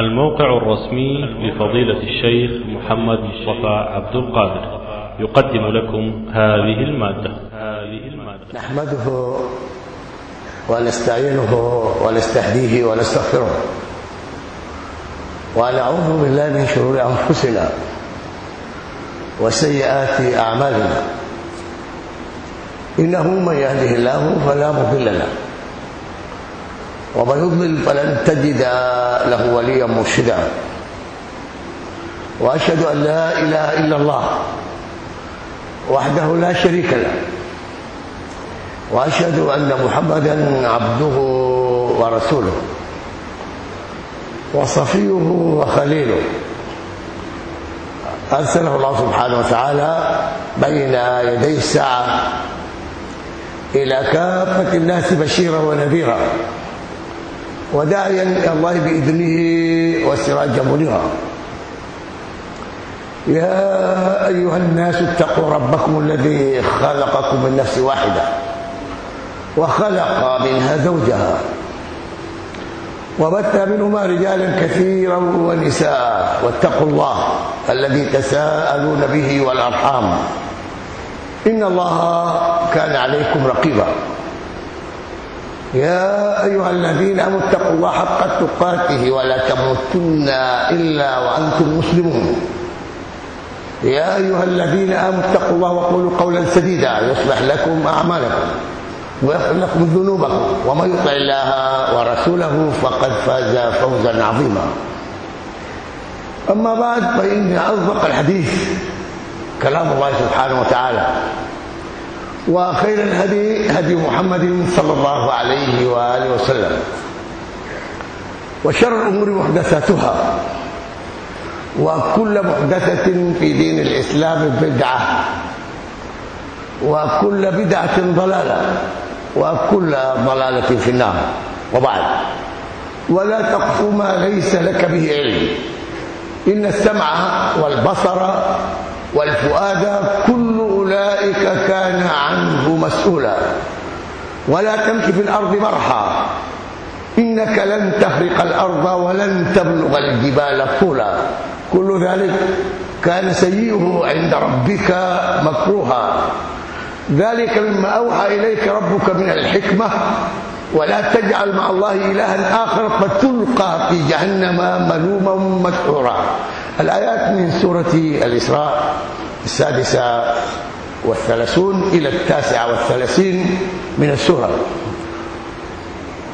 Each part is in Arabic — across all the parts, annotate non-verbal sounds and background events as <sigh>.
الموقع الرسمي لفضيلة الشيخ محمد مصطفى عبد القادر. يقدم لكم هذه المادة. نحمده ونستعينه ونستهديه ونستغفره. ونعوذ بالله من شرور أنفسنا وسيئات أعمالنا. إنه من يهده الله فلا مضل له. ومن يضلل فلن تجد له وليا مرشدا. وأشهد أن لا إله إلا الله وحده لا شريك له. وأشهد أن محمدا عبده ورسوله. وصفيه وخليله. أرسله الله سبحانه وتعالى بين يدي الساعة إلى كافة الناس بشيرا ونذيرا. وداعيا إلى الله بإذنه وسراجا منيرا. يا أيها الناس اتقوا ربكم الذي خلقكم من نفس واحدة وخلق منها زوجها وبث منهما رجالا كثيرا ونساء واتقوا الله الذي تساءلون به والأرحام. إن الله كان عليكم رقيبا. يا أيها الذين آمنوا اتقوا الله حق تقاته ولا تموتن إلا وأنتم مسلمون. يا أيها الذين آمنوا اتقوا الله وقولوا قولا سديدا يصلح لكم أعمالكم ويغفر لكم ذنوبكم. ومن يطع الله ورسوله فقد فاز فوزا عظيما. أما بعد فإن أصدق الحديث كلام الله سبحانه وتعالى. وخير الهدي هدي محمد صلى الله عليه وآله وسلم. وشر الأمور محدثاتها. وكل محدثة في دين الإسلام بدعة. وكل بدعة ضلالة. وكل ضلالة في النار. وبعد. ولا تقف ما ليس لك به علم. إن السمع والبصر والفؤاد كل أولئك كان عنه مسؤولا. ولا تمشي في الأرض مرحا. إنك لن تخرق الأرض ولن تبلغ الجبال طولا. كل ذلك كان سيئه عند ربك مكروها. ذلك مما أوحى إليك ربك من الحكمة. ولا تجعل مع الله إلها آخر فتلقى في جهنم ملوما مدحورا الآيات من سورة الإسراء السادسة. والثلاثون إلى التاسعة والثلاثين من السوره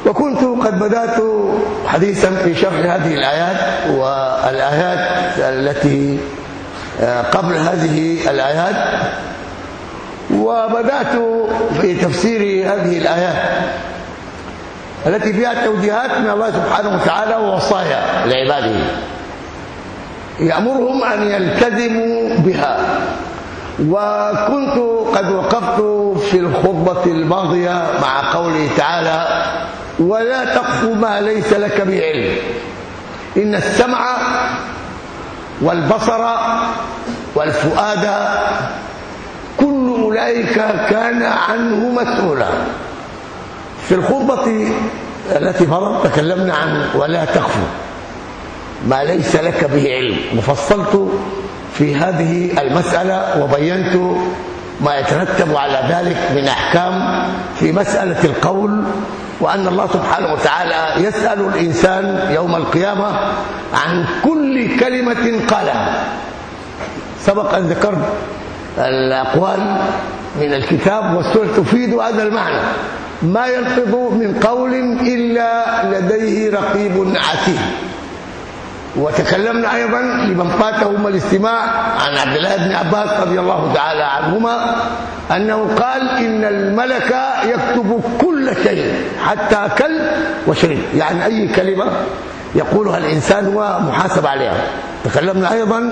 وكنت قد بدأت حديثا في شرح هذه الآيات والآيات التي قبل هذه الآيات وبدأت في تفسير هذه الآيات التي فيها توجيهات من الله سبحانه وتعالى ووصايا لعباده. يأمرهم أن يلتزموا بها. وكنت قد وقفت في الخطبة الماضية مع قوله تعالى ولا تقف ما ليس لك بعلم. إن السمع والبصر والفؤاد كل أولئك كان عنه مسؤولا. في الخطبة التي فرض تكلمنا عن ولا تخف ما ليس لك به علم. وفصلت في هذه المسألة وبينت ما يترتب على ذلك من أحكام في مسألة القول وأن الله سبحانه وتعالى يسأل الإنسان يوم القيامة عن كل كلمة قالها. سبق أن ذكرت الأقوال من الكتاب والسنة تفيد هذا المعنى. ما يلفظ من قول إلا لديه رقيب عتيد. وتكلمنا أيضا لمن فاتهم الاستماع عن عبد الله بن عباس رضي الله تعالى عنهما أنه قال إن الملك يكتب كل شيء حتى كل وشرب. يعني أي كلمة يقولها الإنسان هو محاسب عليها. تكلمنا أيضا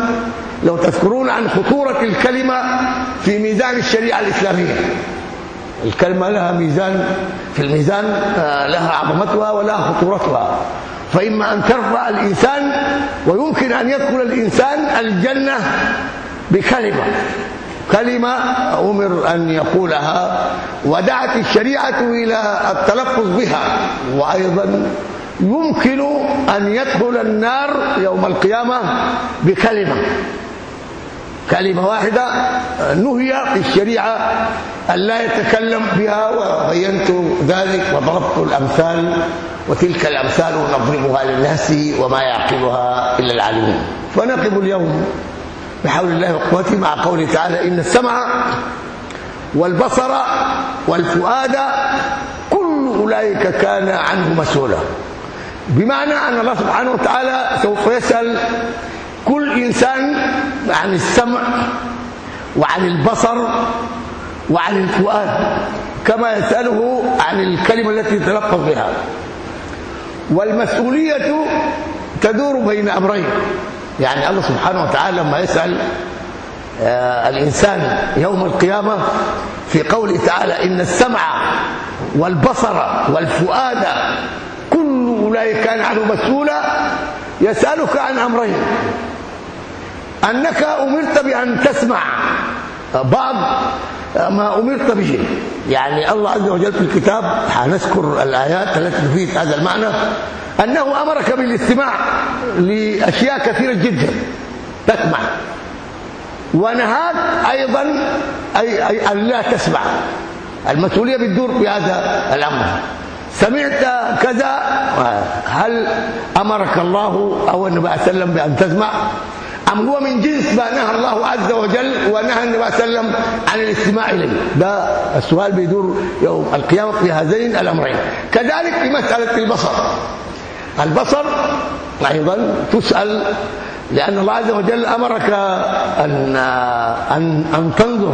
لو تذكرون عن خطورة الكلمة في ميزان الشريعة الإسلامية. الكلمة لها ميزان في الميزان لها عظمتها ولها خطورتها. فإما أن ترفع الإنسان ويمكن أن يدخل الإنسان الجنة بكلمة. كلمة أمر أن يقولها ودعت الشريعة إلى التلفظ بها. وأيضا يمكن أن يدخل النار يوم القيامة بكلمة. كلمة واحدة نهي في الشريعة أن لا يتكلم بها وبينت ذلك وضربت الأمثال وتلك الأمثال نضربها للناس وما يعقلها إلا العالمون. فنقب اليوم بحول الله وقوته مع قوله تعالى إن السمع والبصر والفؤاد كل أولئك كان عنه مسؤولا. بمعنى أن الله سبحانه وتعالى سوف يسأل كل إنسان عن السمع وعن البصر وعن الفؤاد كما يسأله عن الكلمة التي يتلفظ بها. والمسؤولية تدور بين أمرين يعني الله سبحانه وتعالى لما يسأل آه، الإنسان يوم القيامة في قوله تعالى إن السمع والبصر والفؤاد كل أولئك كان عنه مسؤولا يسألك عن أمرين. أنك أمرت بأن تسمع بعض ما أمرت به. يعني الله عز وجل في الكتاب حنذكر الآيات التي تفيد هذا المعنى أنه أمرك بالاستماع لأشياء كثيرة جدا تسمع. ونهاك أيضا أي, أي أن لا تسمع. المسؤولية بتدور في هذا الأمر. سمعت كذا هل أمرك الله أو النبي صلى الله عليه وسلم بأن تسمع؟ أم هو من جنس ما نهى الله عز وجل ونهى النبي صلى الله عليه وسلم عن الاستماع إليه؟ ده السؤال بيدور يوم القيامة في هذين الأمرين. كذلك في مسألة البصر. البصر أيضا تسأل لأن الله عز وجل أمرك أن, أن, أن تنظر.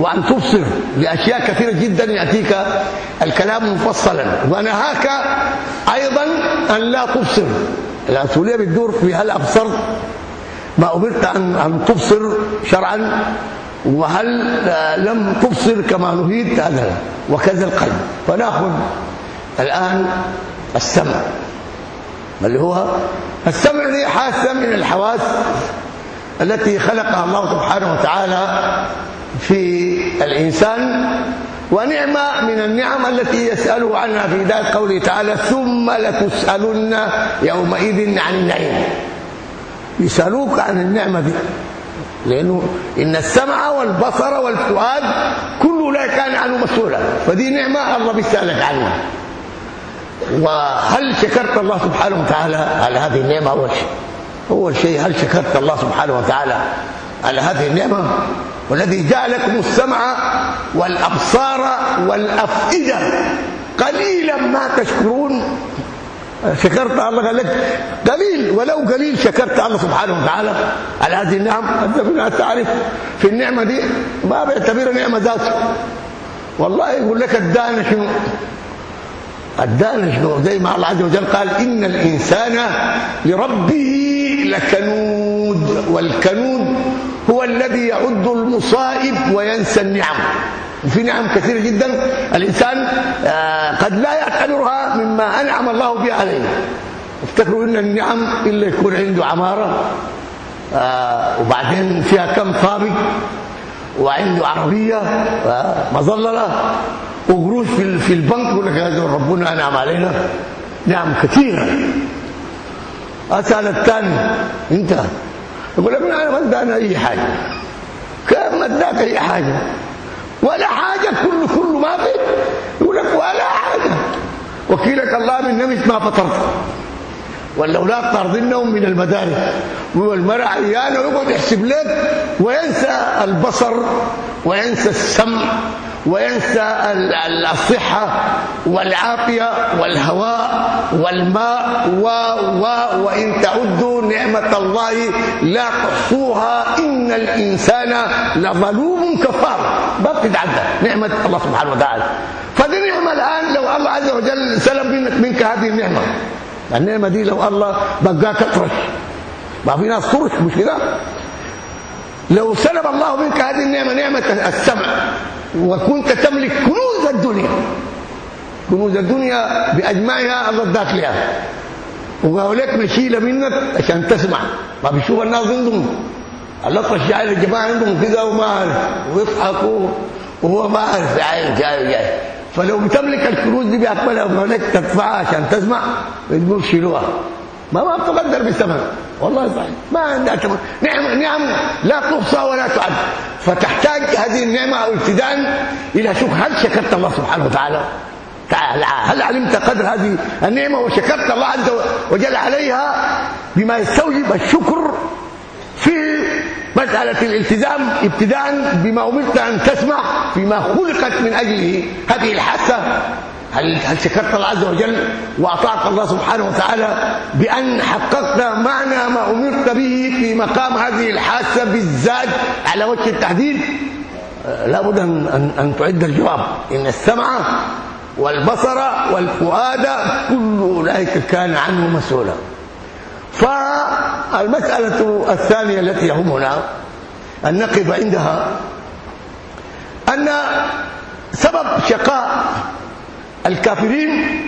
وأن تبصر لأشياء كثيرة جدا يأتيك الكلام مفصلا. ونهاك أيضا أن لا تبصر. الأسولية بتدور في هل أبصرت؟ ما أمرت أن, أن تبصر شرعا؟ وهل لم تبصر كما نهيت؟ هذا وكذا القلب. فنأخذ الآن السمع. اللي هو؟ السمع دي حاسه من الحواس التي خلقها الله سبحانه وتعالى في الإنسان ونعمة من النعم التي يسأله عنها في ذات قوله تعالى ثم لتسألن يومئذ عن النعيم. يسألوك عن النعمة دي لأنه إن السمع والبصر والفؤاد كل لا كان عنه مسؤولا فدي نعمة الله بيسألك عنها. وهل شكرت الله سبحانه وتعالى على هذه النعمة؟ أول شيء أول شيء هل شكرت الله سبحانه وتعالى على هذه النعمة؟ والذي جعلكم السمع والأبصار والأفئدة. قليلا ما تشكرون. شكرت الله قال لك. قليل ولو قليل شكرت الله سبحانه وتعالى. على هذه النعم. أنت تعرف في النعمة دي ما بيعتبرها نعمة ذاته والله يقول لك ادانا شنو؟ ادانا شنو؟ زي ما الله عز وجل قال إن الإنسان لربه لكنود والكنود هو الذي يعد المصائب وينسى النعم. وفي نعم كثيرة جدا. الإنسان آه، قد لا يعتبرها مما أنعم الله بها عليه. افتكروا إن النعم إلا يكون عنده عمارة آه، وبعدين فيها كم طابق وعنده عربية آه، مظللة وقروش في البنك يقول لك هذا ربنا أنعم علينا. نعم كثيرة. اسال الثاني أنت يقول لك أنا ما ادانا أي حاجة. كيف ما اداك أي حاجة؟ ولا حاجة كل كل ما في. يقول لك ولا حاجة. وكيلك الله من نمت ما فطرت. والاولاد طاردينهم من المدارس. والمرأة عيانه ويقعد يحسب لك. وينسى البصر وينسى السمع. وينسى الصحة والعافية والهواء والماء و و وإن تعدوا نعمة الله لا تحصوها إن الإنسان لظلوم كفار. ما بتتعدى نعمة الله سبحانه وتعالى. فدي نعمة الآن لو الله عز وجل سلب منك, منك هذه النعمة. النعمة دي لو الله بقاك اطرش ما في ناس ترش مش كده؟ لو سلب الله منك هذه النعمة نعمة السمع. وكنت تملك كنوز الدنيا. كنوز الدنيا بأجمعها الله اداك لها. وقالوا لك نشيله منك عشان تسمع. ما بيشوف الناس عندهم. الاطرش جاي الجماعة عندهم كده وما عارف. ويضحكوا وهو ما عارف. جاي جاي جاي فلو بتملك الكنوز دي باكملها وملك تدفعها عشان تسمع تقول شيلوها. ما ما بتقدر بالثمن. والله صحيح. ما عندها ثمن. نعم نعم. لا تحصى ولا تعد. فتحتاج هذه النعمة أو ابتداء إلى شكر هل شكرت الله سبحانه وتعالى؟ هل علمت قدر هذه النعمة وشكرت الله عز وجل عليها بما يستوجب الشكر في مسألة الالتزام ابتداء بما أمرت أن تسمع فيما خلقت من أجله؟ هذه الحاسه هل هل شكرت الله عز وجل وأطعت الله سبحانه وتعالى بأن حققت معنى ما أمرت به في مقام هذه الحاسة بالذات على وجه التحديد؟ لابد ان ان, أن تعد الجواب. إن السمع والبصر والفؤاد كل أولئك كان عنه مسؤولا. فالمسألة الثانية التي يهمنا أن نقف عندها أن سبب شقاء الكافرين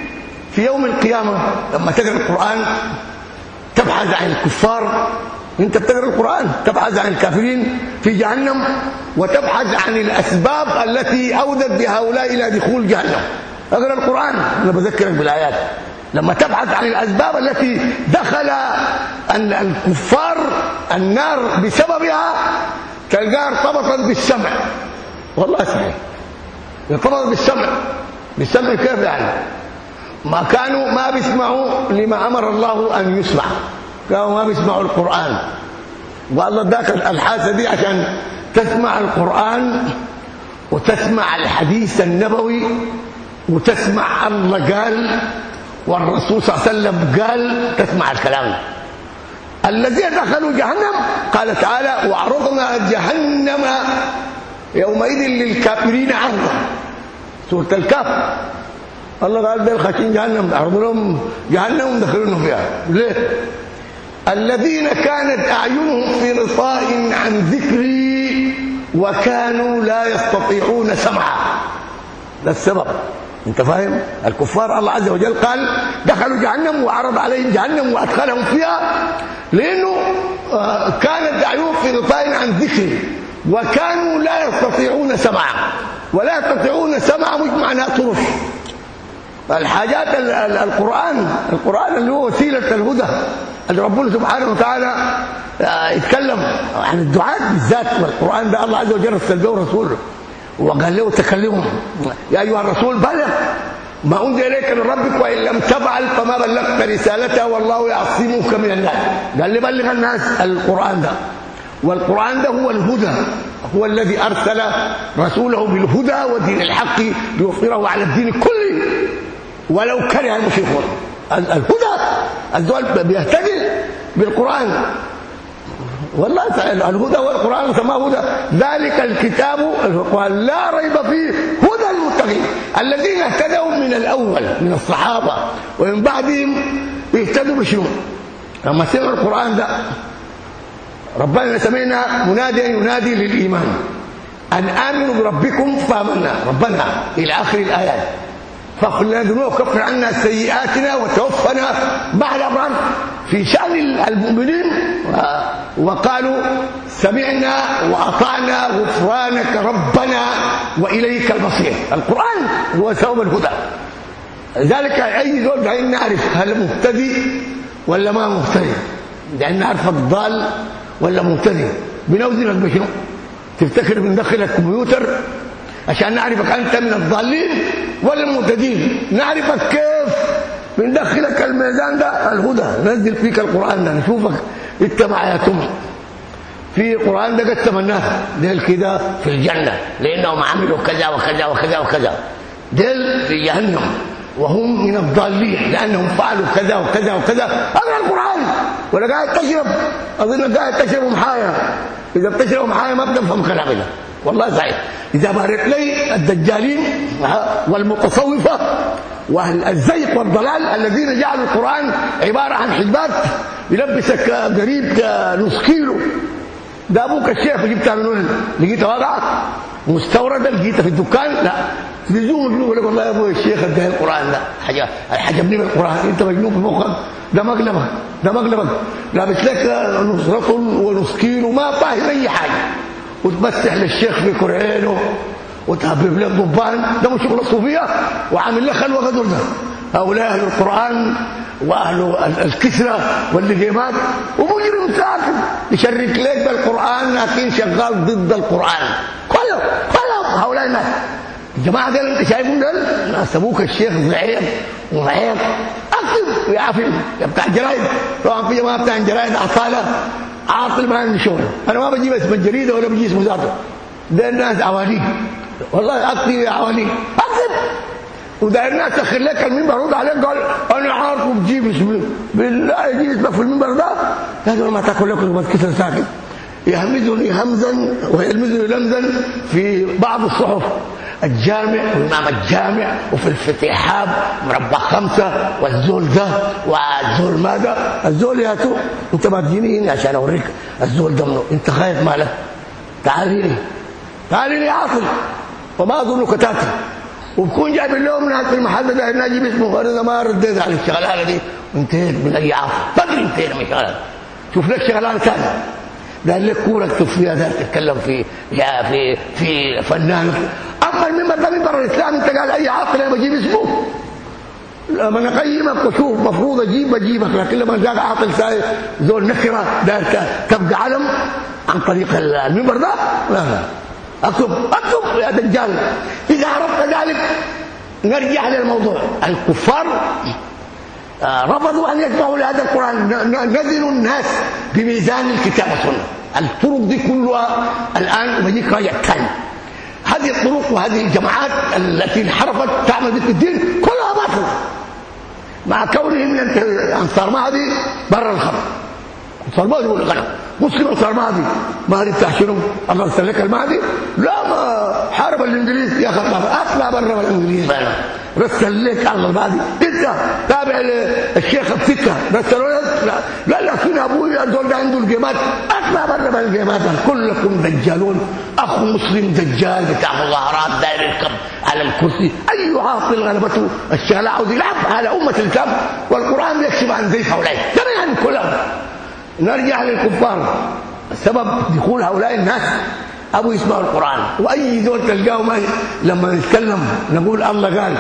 في يوم القيامة لما تقرأ القرآن تبحث عن الكفار. انت بتقرا القرآن تبحث عن الكافرين في جهنم وتبحث عن الأسباب التي أودت بهؤلاء إلى دخول جهنم. أقرأ القرآن. أنا بذكرك بالآيات. لما تبحث عن الأسباب التي دخل ان الكفار النار بسببها تلقاها ارتبطت بالسمع. والله صحيح. ارتبطت بالسمع. بالسمع كيف يعني. ما كانوا ما بيسمعوا لما أمر الله أن يسمع. كانوا ما بيسمعوا القرآن. والله ذاك الحاسة دي عشان تسمع القرآن وتسمع الحديث النبوي وتسمع الله قال والرسول صلى الله عليه وسلم قال تسمع الكلام. الذين دخلوا جهنم قال تعالى وعرضنا جهنم يومئذ للكافرين عرضا. سوره الكهف الله قال ده خاشين جهنم عرض لهم جهنم ودخلونهم فيها. ليه؟ الذين كانت أعينهم في غطاء عن ذكري وكانوا لا يستطيعون سمعا. ده السبب. أنت فاهم؟ الكفار الله عز وجل قال دخلوا جهنم وعرض عليهم جهنم وأدخلهم فيها لأنه آه، كانت أعينهم في غطاء عن ذكري وكانوا لا يستطيعون سمعا. ولا يستطيعون سمعا مش معناه طرش الحاجات القرآن القرآن اللي هو وسيلة الهدى اللي ربنا سبحانه وتعالى آه، يتكلم عن الدعاء بالذات والقرآن ده الله عز وجل ارسل به رسوله. وقال له تكلمهم. يا أيها الرسول بلغ ما أنزل إليك من ربك وإن لم تفعل فما بلغت رسالته والله يعصمك من الناس. قال لي بلغ الناس القرآن ده. والقرآن ده هو الهدى هو الذي أرسل رسوله بالهدى ودين الحق ليظهره على الدين كله. ولو كره المشركون. الهدى الزول بيهتدي بالقرآن. والله الهدى والقرآن كما هدى. ذلك الكتاب القران لا ريب فيه. هدى المتقين الذين اهتدوا من الأول من الصحابة ومن بعدهم يهتدوا بشنو؟ لما سمعوا القرآن ده ربنا سمعنا مناديا ينادي للإيمان. أن آمنوا بربكم فآمنا. ربنا إلى آخر الآيات. فاغفر لنا ذنوبنا وكفر عنا سيئاتنا وتوفنا مع الابرار في شأن المؤمنين وقالوا سمعنا وأطعنا غفرانك ربنا وإليك المصير. القرآن هو سبب الهدى. ذلك أي زول دعين نعرف هل مهتدي ولا ما مهتدي. دعين نعرف الضال ولا مهتدي بنوزنك بشنو تفتكر بندخل الكمبيوتر عشان نعرفك أنت من الضالين ولا المهتدين نعرفك كيف؟ بندخلك الميزان ده الهدى. نزل فيك القرآن ده. نشوفك. انت معاياتهم في القران ده قد تمناه. ديل كده في الجنة. لأنهم عملوا كذا وكذا وكذا وكذا. ديل في جهنم. وهم من الضالين. لأنهم فعلوا كذا وكذا وكذا. اقرا القرآن. ولا قاعد تشرب. أظن قاعد تشرب محايا إذا بتشرب محايا ما بتفهم كلامنا والله صحيح إذا بارك لي الدجالين والمتصوفة وأهل الزيق والضلال الذين جعلوا القرآن عبارة عن حجبات يلبسك قريب نص كيلو. ده أبوك الشيخ جبتها من وين لقيتها واقعه مستورده لقيتها في الدكان؟ لا. تجوم يقول لك والله يا أبوي الشيخ ادى القرآن ده حاجة حجبني من القرآن. أنت مجنون في مخك؟ ده مقلبك ده مقلبك. لابس لك نص رطل ونص كيلو ما فاهم أي حاجة. وتمسح للشيخ في كرعينه وتهبب لك ضبان ده مش شغل الصوفية؟ وعامل لك خلوة قدر ده. هؤلاء أهل القرآن وأهل الكسرة واللجيمات ومجرم ساكن يشرك لك بالقرآن لكن شغال ضد القرآن. كلهم كلهم هؤلاء الناس الجماعه دول انت شايفهم دول ناس أبوك الشيخ ضعيف وضعيف اكتب يا عافي يا بتاع الجرايد طبعا في جماعة بتاع الجرايد عطاله عاطل ما عندي شغل. أنا ما بجيب اسم الجريدة ولا بجيب اسم ذاته ده الناس عواليك والله اكتب يا عواليك اكتب وده الناس اخر لك المنبر رد عليك قال أنا عارف بجيب اسمي بالله يجيب اسمك في المنبر ده. لازم ما تاكل لكم بس كده ساكت. يهمزني همزا ويلمزني لمزا في بعض الصحف. الجامع وامام الجامع وفي الفتيحاب مربع خمسة والزول ده والزول ماذا؟ الزول يا تو انت ما تجيني هنا عشان اوريك الزول ده منه انت خايف مالك تعالي لي تعالي لي عاطل وما اظنك تاتي. وبكون جايب لهم ناس في المحل ده هنا أجيب اسمه أنا ما رديت على الشغلانة دي. وانتهيت من أي عاطل بدري انتهينا من الشغلانة. شوف لك شغلانة ثانية قال لك كوره اكتب فيها ده تتكلم في يا في في فنان. أما المنبر ده منبر الإسلام أنت قال أي عاقل أنا بجيب اسمه. لما أنا أقيمك وأشوف مفروض أجيب بجيبك لكن لما جاك عاقل ساي زول نكره داير تبقى علم عن طريق المنبر ده لا لا. أكتب أكتب يا دجال. إذا عرفت ذلك نرجع للموضوع. الكفار رفضوا أن يسمعوا لهذا القرآن. نزلوا الناس بميزان الكتاب والسنة. الطرق دي كلها الآن بيجيك راجع ثاني هذه الطرق وهذه الجماعات التي انحرفت تعمل ضد الدين كلها باطلة. مع كونهم انصار مهدي برا الخمر انصار مهدي يقول غنم مسلم انصار مهدي مهدي بتاع شنو؟ الله يسلك المهدي لا ما حارب الإنجليز. يا خطاب اطلع برا الإنجليز. رسل لك الله المهدي انت تابع الشيخ السكه رسلوا لا. لا لا فينا أبوي دول ده عنده الجيمات. اطلع برا من الجيمات. كلكم دجالون. اخو مسلم دجال بتاع مظاهرات داير الكب على الكرسي. أي عاطل غلبته الشغله عاوز يلعب على أمة الاسلام والقرآن يكشف عن ذي هؤلاء. ده يعني كلهم. نرجع للكفار. سبب دخول هؤلاء الناس. أبو يسمع القرآن. وأي دول تلقاه ما لما نتكلم نقول الله قال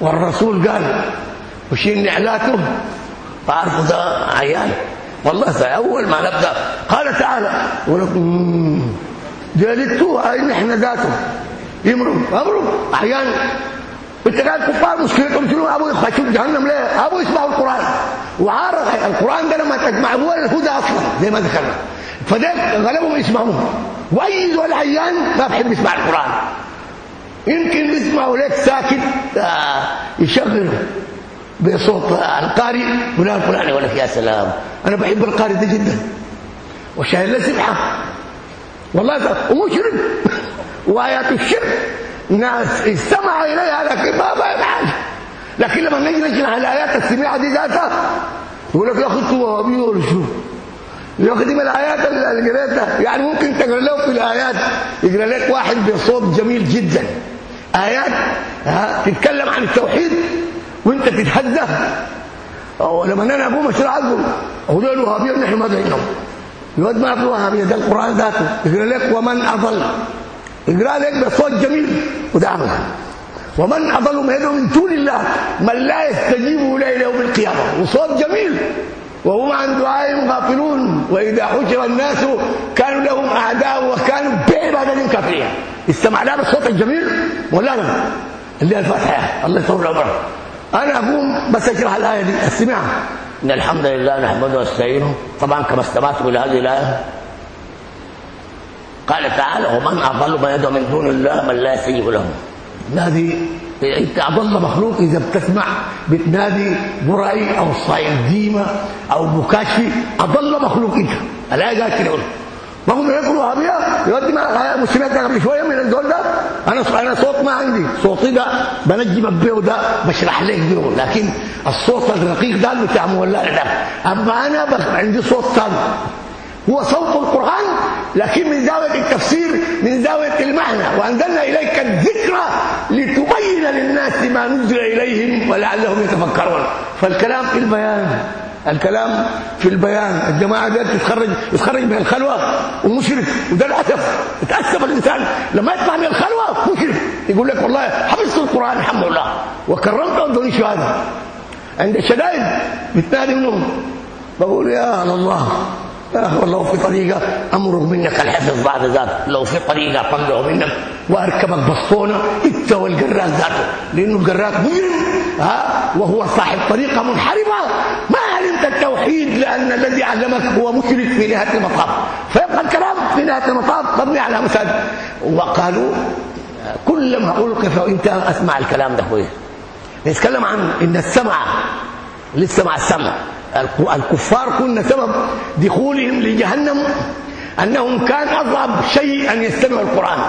والرسول قال وشين نعلاته فعرفوا ده عيال. والله أول ما نبدأ. قال تعالى ولكم جالتوا أي نحن ذاته يمروا امروا أحيانا. أنت قال كفار مشكلتهم شنو؟ أبو يخشوا جهنم ليه؟ أبو يسمعوا القرآن. وعارف القرآن ده لما تجمع هو الهدى أصلا زي ما ذكرنا. فده غلبهم يسمعوه. وأي زول عيان ما بحب يسمع القرآن. يمكن يسمعوا لك ساكت آه يشغل بصوت القارئ فلان فلان ولا يا سلام أنا بحب القارئ ده جدا. وشايل له سبحة. والله ومشرك. وآيات الشرك. ناس استمع إليها لكن ما فهم حاجة لكن لما نجي نشرح الآيات السميعة دي ذاتها يقول لك يا أخي أنتوا وهابيه ولا شو يا أخي دي من الآيات اللي قريتها. يعني ممكن تقرأ له في الآيات يقرأ لك واحد بصوت جميل جدا. آيات تتكلم عن التوحيد وانت تتهدى ولما أنا اقوم اشرح لكم هذول وهابيه نحن ما دعينهم يود ما في وهابيه ده القرآن ذاته. يقرأ لك ومن أضل. يقرأ لك بصوت جميل وده عمل ومن اضل من دون الله من لا يستجيب إليه يوم القيامة. وصوت جميل. وهم عن دعائهم غافلون. وإذا حشر الناس كانوا لهم أعداء وكانوا بعبادتهم كافرين. استمع لها بالصوت الجميل ولا لا؟ اللي الفاتحة. الله يطول عمره أنا أقوم بس اشرح الآية دي. استمعها إن الحمد لله نحمده ونستعينه. طبعا كما استمعتم إلى هذه الآية. قال تعالى ومن أضل ما يدعو من دون الله من لا يستجيب له. هذه إنت أضل مخلوق إذا بتسمع بتنادي برعي أو صايم ديمه أو بكاشفي أضل مخلوق إنت. ألاقي قال كده ما هم يقولوا وهابيه يودي ما مسلمات قبل شوية من الدول ده. أنا أنا صوت ما عندي. صوتي ده بنجم بيه ده بشرح لك بيه لكن الصوت الرقيق ده بتاع مولع ده. أما أنا عندي صوت ثاني. هو صوت القرآن لكن من زاوية التفسير من زاوية المعنى. وأنزلنا إليك الذكرى لتبين للناس ما نزل إليهم ولعلهم يتفكرون. فالكلام في البيان الكلام في البيان. الجماعة دي تتخرج يتخرج من الخلوة ومشرك وده الأسف. يتاسف الإنسان. لما يطلع من الخلوة مشرك. يقول لك والله حفظت القرآن الحمد لله. وكرمت ودوني شهاده عند الشدائد بتنادي منهم. بقول يا الله. والله في طريقة امرق منك الحفظ بعد ذلك لو في طريقة طلعه منك واركبك بسطونه انت والجراك ذاته لأنه الجراك مجرم ها وهو صاحب طريقة منحرفة. ما علمت التوحيد لأن الذي علمك هو مشرك في نهاية المطاف. فيبقى الكلام في نهاية المطاف مبني على مساجد. وقالوا كلما القي فانت أسمع الكلام ده كويس نتكلم عن إن السمع لسه مع السمع. الكفار كنا سبب دخولهم لجهنم أنهم كان أصعب شيء أن يستمعوا القرآن.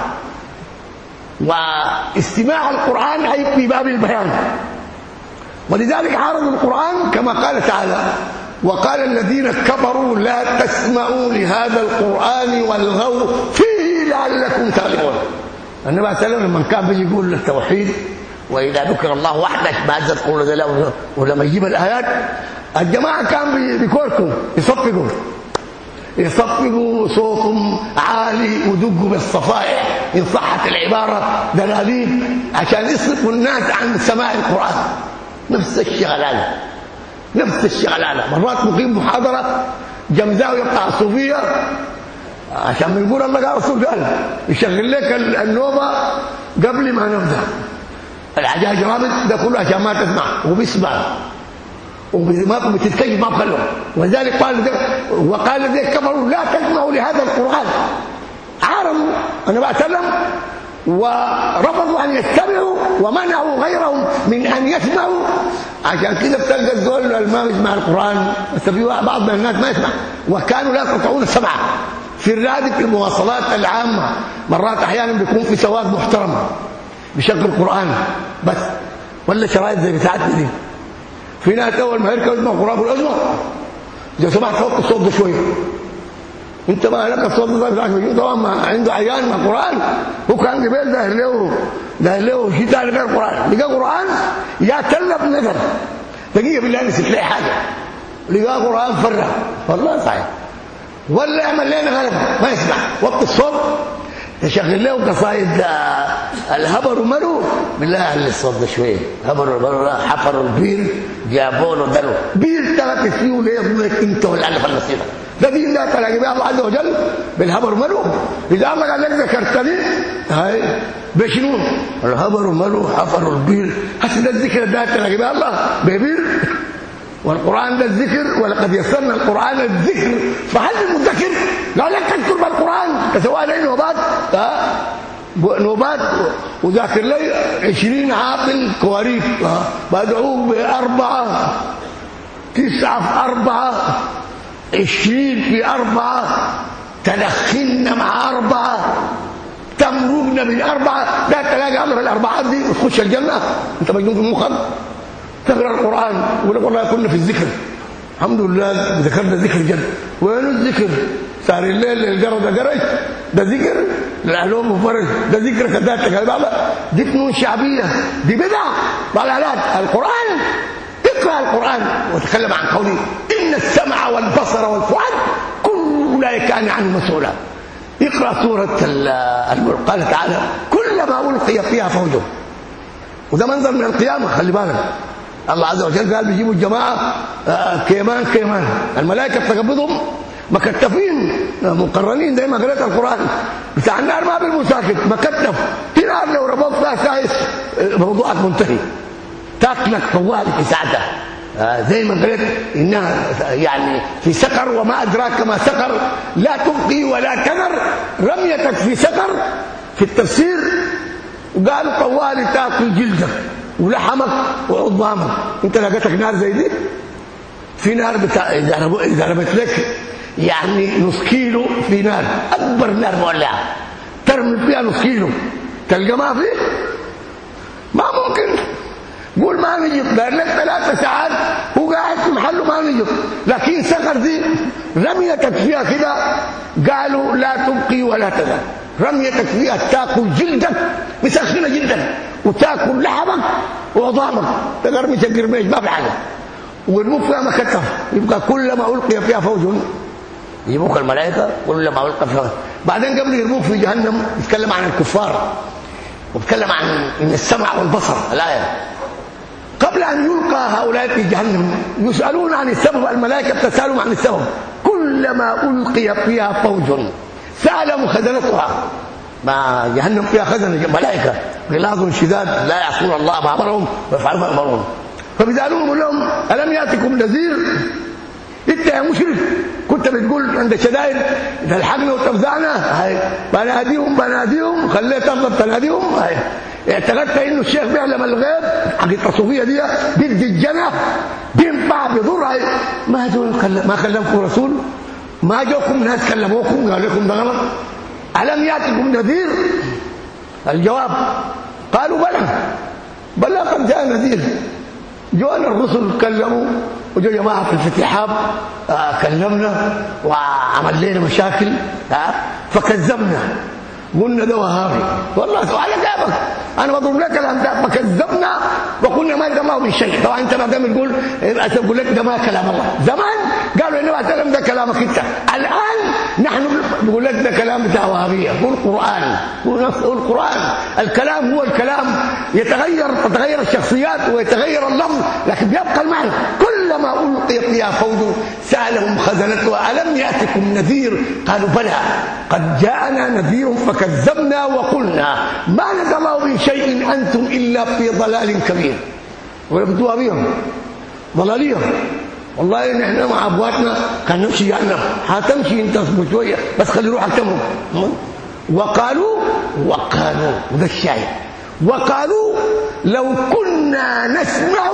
واستماع القرآن أي في باب البيان. ولذلك عارضوا القرآن كما قال تعالى وقال الذين كفروا لا تسمعوا لهذا القرآن والغوا فيه لعلكم تغلبون النبي عليه الصلاه لما كان بيجي يقول التوحيد وإذا ذكر الله وحده ما تقول ولما يجيب الآيات الجماعة كان بيكوركم يصفقوا. يصفقوا صوتهم عالي ودقوا بالصفائح إن صحت العبارة دلاليب عشان يصرفوا الناس عن سماع القرآن. نفس الشغلانة. نفس الشغلانة. مرات مقيم محاضرة جنب زاويه بتاع الصوفيه عشان يقول الله قال رسول قال يشغل لك النوبة قبل ما نبدأ. الحجاج رابط ده كله عشان ما تسمع وبيسمع. وما بتتكيف ما بخلوا ولذلك قال وقال الذين كفروا. لا تسمعوا لهذا القرآن. عارضوا أنا بتكلم ورفضوا أن يستمعوا ومنعوا غيرهم من أن يسمعوا. عشان كده بتلقى الزول ما يسمع القرآن. بس في بعض من الناس ما يسمع. وكانوا لا يستطيعون السمع. في الرادب في المواصلات العامة. مرات أحيانا بيكون في سواق محترم. بيشغل قران بس. ولا شرايط زي بتاعتنا دي. في ناس اول ما يركب يسمع قرآن الأزمة. سمعت فوق الصوت شوية. أنت ما لك الصوت ده طبعا ما عنده عيان مع قرآن. هو كان قبل ده له ده له شيء ثاني غير قرآن. لقى قرآن يا تلف نذر دقيقة بالله نسيت تلاقي حاجة. لقى قرآن فرح والله صحيح. ولا يعمل لنا غلبه ما يسمع. وقت الصوت تشغل له قصايد الهبر ومرو بالله على الصوت ده شوية. هبر ومرو حفروا البير جابوا له دلو بير ترك فيه ليه انت والألف النصيبه ده دين لا تلاقي بها الله عز وجل بالهبر ومرو اذا الله قال لك ذكرتني هاي بشنو؟ الهبر ومرو حفروا البير. حسب الذكر ده تلاقي بها الله ببير. والقرآن ده الذكر ولقد يسرنا القرآن الذكر. فهل المذكر قال لك تذكر بالقرآن؟ سواء لي نوبات نوبات وذاكر لي 20 عاقل كواريف بدعوه بأربعة تسعة في أربعة 20 في أربعة تدخلنا مع أربعة تمرقنا من اربعه لا تلاقي أمر الاربعات دي وتخش الجنة. أنت مجنون في مخك تقرأ القرآن ويقول لك والله كنا في الذكر. الحمد لله ذكرنا ذكر جد. وين الذكر؟ صار الليل الجرى ده جري ده ذكر. العلوم وفرج ده ذكر كذاتك هذا دي فنون شعبية دي بدع ضلالات القرآن اقرأ القرآن وتكلم عن قولي. إن السمع والبصر والفؤاد كل أولئك كان عنه مسؤولا. اقرأ سورة الملك قال تعالى كلما ألقي فيها فوج. وده منظر من القيامة خلي بالك. الله عز وجل قال بيجيبوا الجماعة كيمان كيمان. الملائكة تقبضهم مكتفين مقرنين زي ما قريت القرآن. بتاع النار ما بالمساكت مكتف. في نار لو ربطت فيها سايس موضوعك منتهي. تاكلك طوال في ساعتها. زي ما قلت إنها يعني في سقر وما أدراك ما سقر. لا تبقي ولا تذر رميتك في سقر. في التفسير وقالوا طوالي تاكل جلدك. ولحمك وعظامك. انت لقيتك نار زي دي؟ في نار بتاع اذا رمت لك يعني نص كيلو في نار. أكبر نار مولعه ترمي فيها نص كيلو. تلقى ما في؟ ما ممكن. قول ما دار لك ثلاث ساعات هو قاعد في محله ما نجد لكن سكر دي رميتك فيها كده. قالوا لا تبقي ولا تذر رميتك فيها تاكل جلدك مسخنة جلدك وتاكل لحمك وعظامك تقرمش القرميش ما في حاجة. ويرموك فيها مكتف يبقى كلما ألقي فيها فوج يجيبوك الملائكة كلما القي فيها. بعدين قبل يرموك في جهنم يتكلم عن الكفار ويتكلم عن إن السمع والبصر. الايه قبل أن يلقى هؤلاء في جهنم يسألون عن السبب الملائكة تسالهم عن السبب. كلما ألقي فيها فوج سالهم خزنتها. ما جهنم فيها خزنه ملائكة. غلاظ شداد لا يعصون الله ما أمرهم ويفعلون ما أمرهم. فبيسالوهم لهم ألم يأتكم نذير؟ إنت يا مشرك كنت بتقول عند شدائد تلحقنا وتفزعنا هاي. بناديهم بناديهم خليت افضل تناديهم هاي. اعتقدت إنه الشيخ بيعلم الغيب حقيقة الصوفيه دي بيدي الجنة بينفع هاي. ما ما كلمكم رسول؟ ما جاكم ناس كلموكم قال لكم ده غلط ألم يأتكم نذير؟ الجواب قالوا بلى. بلى قد جاء نذير. جاءنا الرسل كلموا وجو جماعة في الفتحاب آه كلمنا وعمل لنا مشاكل آه فكذبنا. قلنا ده وهابي والله سؤال جابك. أنا بضرب لك الامثال فكذبنا وقلنا ما الله من شيء طبعا أنت ما دام تقول يبقى تقول لك ده ما كلام الله. زمان قالوا انما كلام ده كلامك انت الآن نحن بنقول لك ده كلام بتاع وهابيه قول قرآن. قول قرآن. الكلام هو الكلام. يتغير تتغير الشخصيات ويتغير اللفظ لكن بيبقى المعنى. كلما ألقي فيها فوج سألهم خزنتها ألم يأتكم نذير؟ قالوا بلى قد جاءنا نذير فكذبنا. وقلنا ما نزل الله من شيء أنتم إلا في ضلال كبير. ويبدوا بهم ضلالية. والله نحن مع أبواتنا كان نمشي جهنم. هتمشي أنت اصبر شوية بس خلي روحك تمرق وقالوا وقالوا وده الشاهد. وقالوا لو كنا نسمع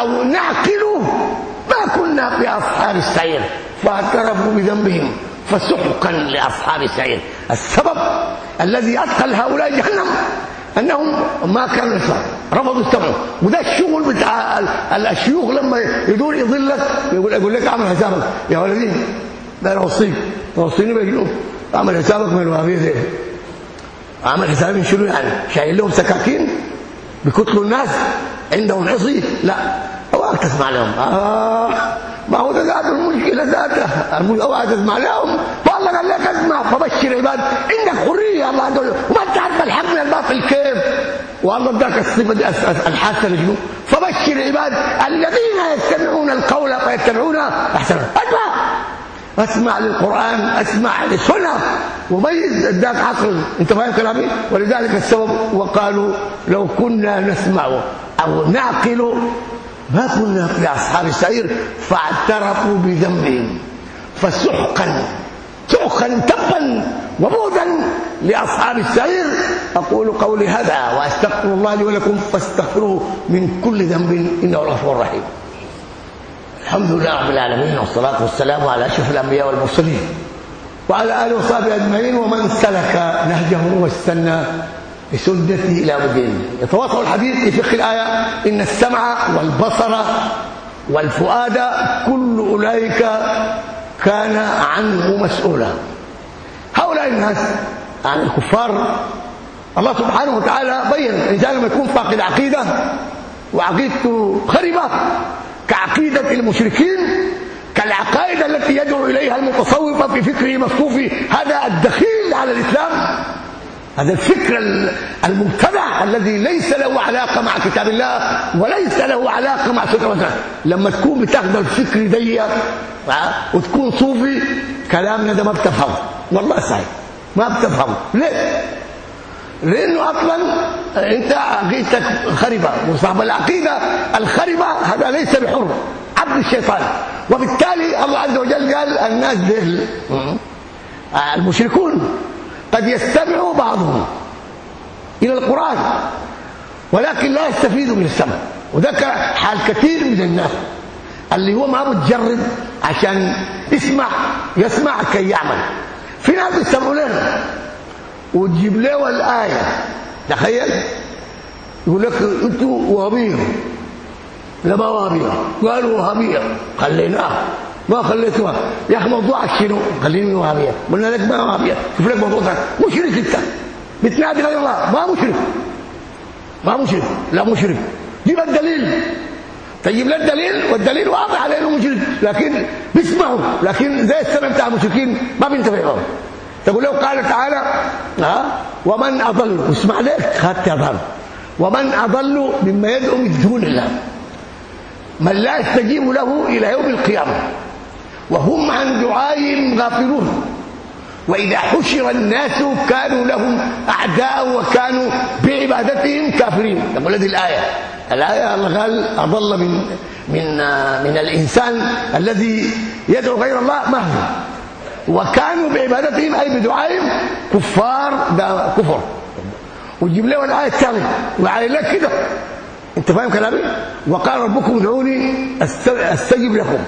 أو نعقل ما كنا في اصحاب السعير فاعترفوا بذنبهم. فسحقا لأصحاب السعير السبب الذي أدخل هؤلاء جهنم أنهم ما كانوا يسمعوا رفضوا السمع وده الشغل بتاع الشيوخ لما يدور يضلك يقول يقول لك اعمل حسابك. يا ولدي ده أنا اوصيك توصيني بيقولوا اعمل حسابك من الوهابية دي. اعمل حسابي شنو يعني؟ شايل لهم سكاكين؟ بيقتلوا الناس؟ عندهم عصي؟ لا. تسمع لهم آه. ما هو ده ذات المشكلة ذاتها اوعى تسمع لهم والله قال لك أسمع فبشر عباد. عندك حرية الله وجل. وما انت عارف الحق من الباطل كيف؟ والله اداك الصفة دي الحاسه لشنو فبشر عباد. الذين يستمعون القول فيتبعون احسنه أسمع. أسمع للقرآن أسمع للسنة. وميز اداك عقل. أنت فاهم كلامي؟ ولذلك السبب وقالوا لو كنا نسمع أو نعقل ما كنا في أصحاب السعير فاعترفوا بذنبهم فسحقا سحقا تبا وبعدا لأصحاب السعير. أقول قولي هذا وأستغفر الله لي ولكم فاستغفروه من كل ذنب إنه الغفور الرحيم. الحمد لله رب العالمين والصلاة والسلام على أشرف الأنبياء والمرسلين وعلى آله وصحبه أجمعين ومن سلك نهجه واستنى بسنته إلى الدين. يتواصل الحديث في فقه الآية إن السمع والبصر والفؤاد كل أولئك كان عنه مسؤولا. هؤلاء الناس عن الكفار الله سبحانه وتعالى بين الانسان لما يكون فاقد عقيدة وعقيدته خربة كعقيدة المشركين كالعقائد التي يدعو إليها المتصوفة في فكره مصفوفي هذا الدخيل على الإسلام. هذا الفكر المبتدع الذي ليس له علاقة مع كتاب الله وليس له علاقة مع سنه الله لما تكون بتاخد الفكر دي وتكون صوفي كلامنا ده ما بتفهمه والله صحيح. ما بتفهمه ليه؟ لأنه أصلا أنت عقيدتك خربة. وصاحب العقيدة الخربة هذا ليس بحر. عبد الشيطان. وبالتالي الله عز وجل قال الناس دي المشركون. قد يستمع بعضهم إلى القرآن ولكن لا يستفيدوا من السمع. وده حال كثير من الناس اللي هو ما بتجرب عشان يسمع يسمع كي يعمل. في ناس بيستمعوا لنا وتجيب له الآية. تخيل. يقول لك أنتوا وهابية. لا ما وهابيه قالوا وهابيه خليناه. ما خليتوها يا أخي موضوعك شنو خليني وهابيه قلنا لك ما وهابيه شوف لك موضوع ثاني. مشرك أنت. بتنادي غير الله. ما مشرك. ما مشرك. لا مشرك. جيب الدليل. تجيب له الدليل والدليل واضح على إنه مشرك. لكن بيسمعوا. لكن زي السمع بتاع المشركين ما بينتفعوا. تقول له قال تعالى ها؟ ومن أضل. اسمع لك خدت اضل ومن أضل مما يدعو من دون الله. من لا يستجيب له إلى يوم القيامة. وهم عن دعائهم غافلون. وإذا حشر الناس كانوا لهم أعداء وكانوا بعبادتهم كافرين. تقول هذه الآية؟ الآية قال أضل من من من الإنسان الذي يدعو غير الله مهما وكانوا بعبادتهم أي بدعائهم كفار ده كفر. وتجيب له الآية الثانية. وعلى لك كده. أنت فاهم كلامي؟ وقال ربكم ادعوني أستجب لكم.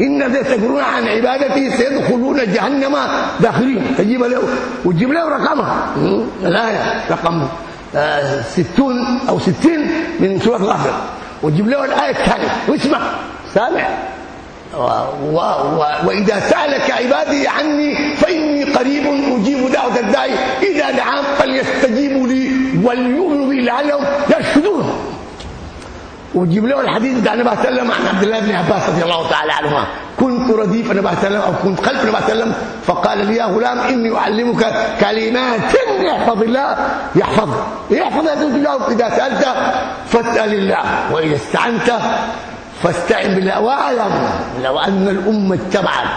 إن الذين تكبرون عن عبادتي سيدخلون جهنم داخلين. تجيب له وتجيب له رقمها الايه رقم 60 أو 60 من سورة غافر وتجيب له الآية الثانية. واسمع. سامع. و و و وإذا سألك عبادي عني فإني قريب أجيب دعوة الداعي. إذا دعان فليستجيبوا لي وليؤمنوا بي لعلهم يرشدون. وتجيب له الحديث بتاع النبي صلى الله عليه وسلم عن عبد الله بن عباس رضي الله تعالى عنهما. كنت رديف النبي صلى الله عليه وسلم أو كنت خلف النبي صلى الله عليه وسلم. فقال لي يا غلام إني أعلمك كلمات يحفظ الله. يحفظ. يحفظ الله. إذا سألت فاسأل الله. وإذا استعنت فاستعن بالله. وأعلم لو أن الأمة اجتمعت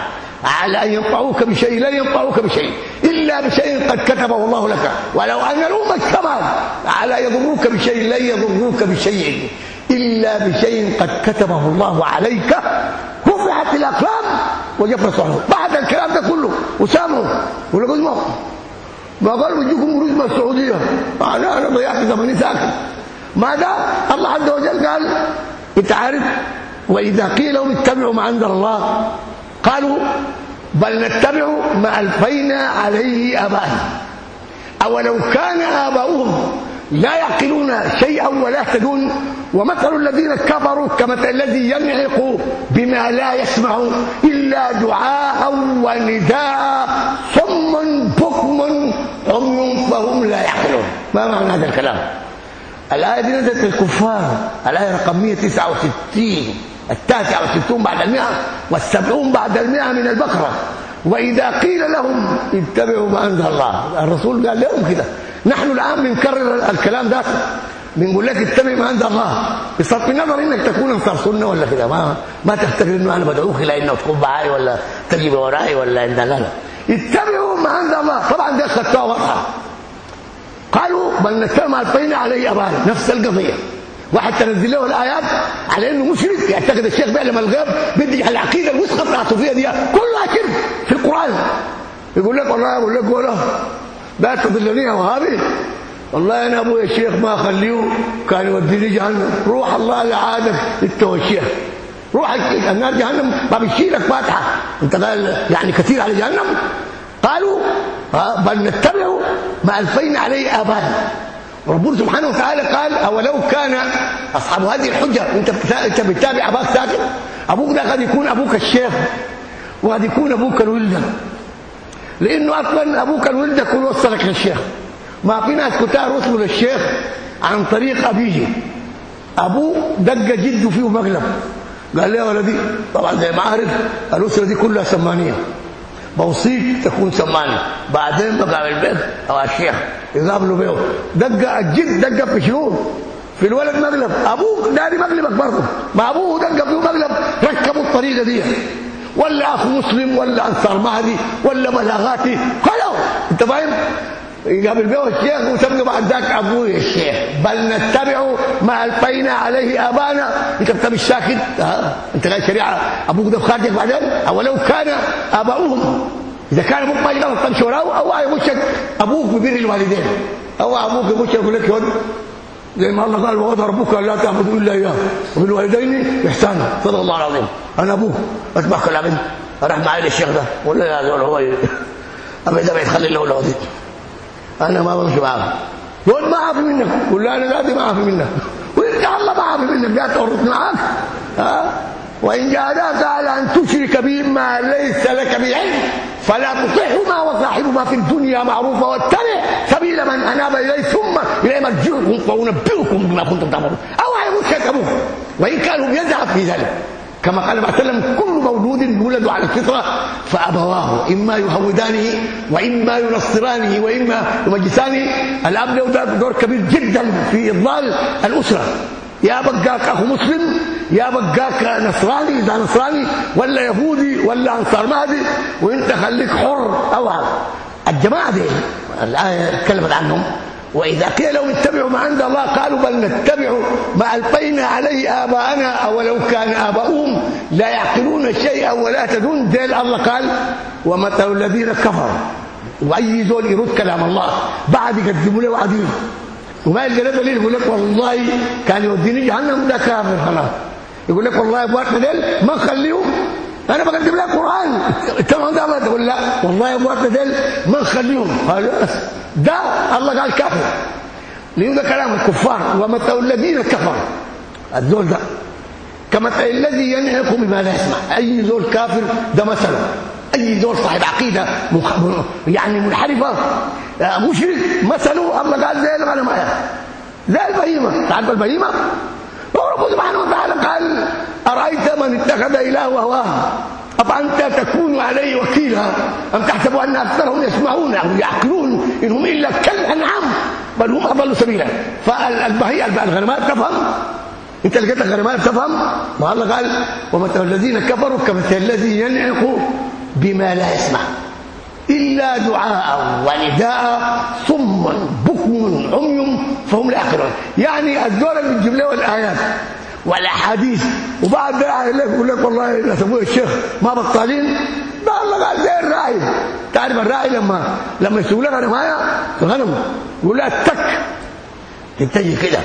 على أن ينفعوك بشيء لا ينفعوك بشيء. إلا بشيء قد كتبه الله لك. ولو أن الأمة اجتمعت على يضروك بشيء لا يضروك بشيء. إلا بشيء قد كتبه الله عليك. رفعت الأقلام وجفت الصحف. بعد الكلام ده كله وساموا ولا قلنا ما قالوا بيجيكم رزمه السعودية. أنا أنا ضيعت زماني ساكت ماذا؟ الله عز وجل قال أنت عارف وإذا قيل لهم اتبعوا ما عند الله قالوا بل نتبع ما ألفينا عليه ابانا أولو كان آباؤهم لا يعقلون شيئا ولا يهتدون. ومثل الذين كفروا كمثل الذي ينعق بما لا يسمع إلا دعاء ونداء. صم بكم عمي فهم لا يعقلون. ما معنى هذا الكلام؟ الآية دي نزلت الكفار الآية رقم 169 التاسعة والستون بعد المئة والسبعون بعد المئة من البقرة. وإذا قيل لهم اتبعوا ما أنزل الله الرسول قال لهم كده. نحن الآن بنكرر الكلام ده بنقول لك اتبع ما أنزل الله. بصرف النظر إنك تكون أنصار سنة ولا كده. ما ما تفتكر إنه أنا بدعوك إلى إنه تكون معي ولا تجي وراي ولا ان لا لا. اتبعوا ما أنزل الله. طبعا ده خدتها واضحة. قالوا بل نتبع الفين عليه أبانا. نفس القضية. واحد تنزل له الآيات على إنه مشرك يعتقد الشيخ بيعلم الغيب بدي العقيدة الوثقه بتاعته فيها دي كلها كذب في القرآن. يقول لك والله يقول لك ولا لا تضلني وهابي والله أنا ابويا الشيخ ما أخليه كان يوديني جهنم. روح الله لعادك أنت والشيخ. روح النار جهنم ما بيشيلك فاتحة. أنت قال يعني كثير على جهنم. قالوا بل نتبع ما ألفينا عليه ابانا ربنا سبحانه وتعالى قال أولو كان أصحاب هذه الحجة؟ أنت أنت بتتابع أباك ساكن؟ أبوك ده قد يكون أبوك الشيخ وقد يكون أبوك الولد. لأنه أصلا أبوك الولد يكون وصلك للشيخ. ما في ناس كتار وصلوا للشيخ عن طريق ابيه ابوه دق جده فيه مقلب قال له يا ولدي طبعا زي ما عارف الأسرة دي كلها سمانية. بوصيك تكون سماني بعدين بقى البيت أو الشيخ. يقابلوا بيه دق الجد دق في شنو في الولد مقلب أبوك داري مقلبك برضه. ما أبوه دق فيه مقلب ركبوا الطريقة دي. ولا اخ مسلم ولا أنصار مهدي ولا بلاغاتي. خلاص أنت فاهم؟ يقابل بيه الشيخ وتبقى بعد ذاك أبوي الشيخ بل نتبع ما ألقينا عليه آبانا. أنت بتبقى الساكت ها؟ أنت قال شريعة. أبوك ده خارجك بعدين؟ أو لو كان آباؤهم. إذا كان أبوك ما يقدر تمشي وراه أو يمشك أبوك ببر الوالدين. أو أبوك يمشك يقول لك يقول زي ما الله قال وقضى ربك ألا تعبدوا إلا إياه. وبالوالدين احسانا صدق الله العظيم. أنا أبوك اسمع كلامي راح معي للشيخ ده. ولا زول هو <laughs> ابدا ما يتخلي له ولا ودي أنا ما بمشي معاه. يقول ما اعرف منك. قول له أنا ذاتي ما اعرف منك. ويرجع الله ما اعرف منك. جاء تورط معاك. ها؟ وإن جاهداك على أن تشرك بي ما ليس لك بعلم فلا تطعهما وصاحبهما في الدنيا معروفا واتبع سبيل من أناب إلي ثم إلي مرجعكم فأنبئكم بما كنتم تعملون. أو شتموه وإن كانوا بيذهب في ذلك. كما قال عليه وسلم كل مولود يولد على الفطرة فأبواه إما يهودانه وإما ينصرانه وإما يمجسانه. الأب له دور كبير جدا في إضلال الأسرة. يا بقاك أخو مسلم يا بقاك نصراني إذا نصراني ولا يهودي ولا أنصار مهدي وإنت خليك حر أو الجماعة دي الايه اتكلمت عنهم. وإذا قيل لهم اتبعوا ما عند الله قالوا بل نتبع ما ألقينا عليه آباءنا أولو كان آباؤهم لا يعقلون شيئا ولا تدون ديل الله قال ومثل الذين كفروا. وأي زول يرد كلام الله بعد يقدموا له عديد وما يلقى له دليل يقول لك والله كان يوديني جهنم ده كافر خلاص. يقول لك والله ابواتنا ديل ما نخليهم أنا بقدم لك قرآن. تمام ده تقول لا. والله ابواتنا ديل ما نخليهم ده الله قال كافر. لأن ده كلام الكفار. ومثل الذين كفروا. الذول ده. كمثل الذي ينعق بما لا يسمع. أي ذول كافر ده مثله. أي ذول صاحب عقيدة. يعني منحرفة. مشرك مثله الله قال زي الغنمايه زي البهيمة. تعرف البهيمة؟ ورب سبحانه وتعالى قال أرأيت من اتخذ اله هواه أفأنت تكون عليه وكيلا؟ أم تحسب أن أكثرهم يسمعون أو يعقلون انهم إلا كالأنعام بل هم أضل سبيلا. فالبهي الغنمات تفهم؟ أنت لقيت الغنمات تفهم؟ ما الله قال ومثل الذين كفروا كمثل الذي ينعق بما لا يسمع. إلا دعاء ونداء صم بكم عمي فهم لا يعقلون يعني الدور اللي بتجيب له الآيات والأحاديث وبعد ده يقول لك والله يا ابويا الشيخ ما بطالين ده الله قال زي الراعي تعرف الراعي لما لما يسوق لك غنمايه الغنم. يقول لها تك. تنتهي كده.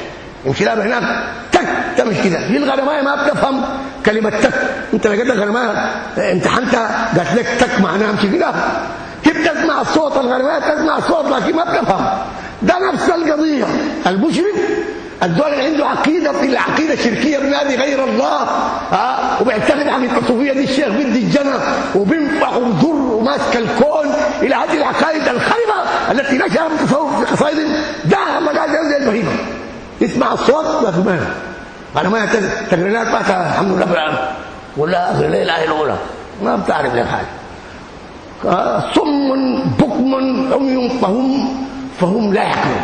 يمشي لها هناك. تك. تمشي كده. هي الغنمايه ما بتفهم. كلمة تك. انت لقيت الغنمايه امتحنتها قالت لك تك معناها امشي كده. هي بتسمع الصوت الغنمايه تسمع الصوت لكن ما بتفهم. ده نفس القضية. المشرك الدول اللي عنده عقيدة في العقيدة الشركية بنادي غير الله. ها وبيعتقد عقيده الصوفيه دي الشيخ بدي الجنه وبينفع وبضر وماسك الكون. إلى هذه العقائد الخربه التي نشأ التصوف في قصائد ده الله قال زي البهيمه يسمع الصوت؟ ما في مانع أنا ما تقريرات ما الحمد لله. بالعالم ولا اخر الليلة الاولى ما بتعرف لك حاجة صم بكم عمي فهم فهم لا يعقلون.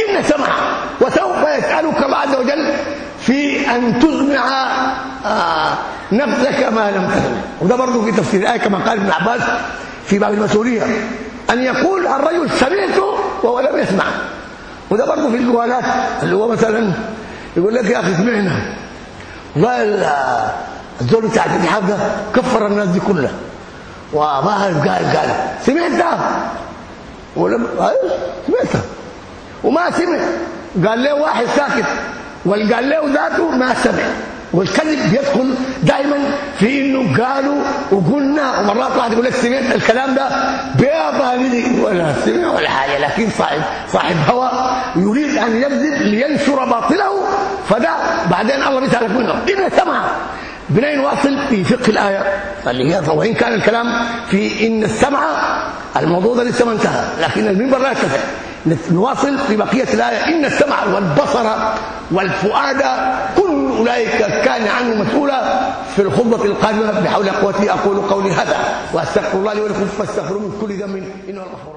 إن سمع وسوف يسألك الله عز وجل في أن تسمع آه نفسك ما لم تسمع. وده برضه في تفسير الآية كما قال ابن عباس في باب المسؤولية. أن يقول الرجل سمعت وهو لم يسمع. وده برضه في الجوالات. اللي هو مثلا يقول لك يا أخي سمعنا. والله الزول بتاع الاتحاد ده كفر الناس دي كلها. وما قال قال سمعتها ولم سمعتها وما سمع. قال له واحد ساكت. واللي قال له ذاته ما سمع. والكذب يدخل دائما في إنه قالوا وقلنا. ومرات واحد يقول لك سمعت الكلام ده؟ بيضالي ولا سمع ولا حاجة لكن صاحب صاحب هوى يريد أن يكذب لينشر باطله فده بعدين الله بيسألك منه. ان سمع. بنين واصل في فقه الآية. اللي هي وإن كان الكلام في إن السمع الموضوع ده لسه ما انتهى لكن المنبر لا ينتهي. نواصل في بقية الآية. إن السمع والبصر والفؤاد كل أولئك كان عنه مسؤولا في الخطبة القادمة. بحول قوتي أقول قولي هذا وأستغفر الله لي ولكم فاستغفروه من كل ذنب. إنه الغفور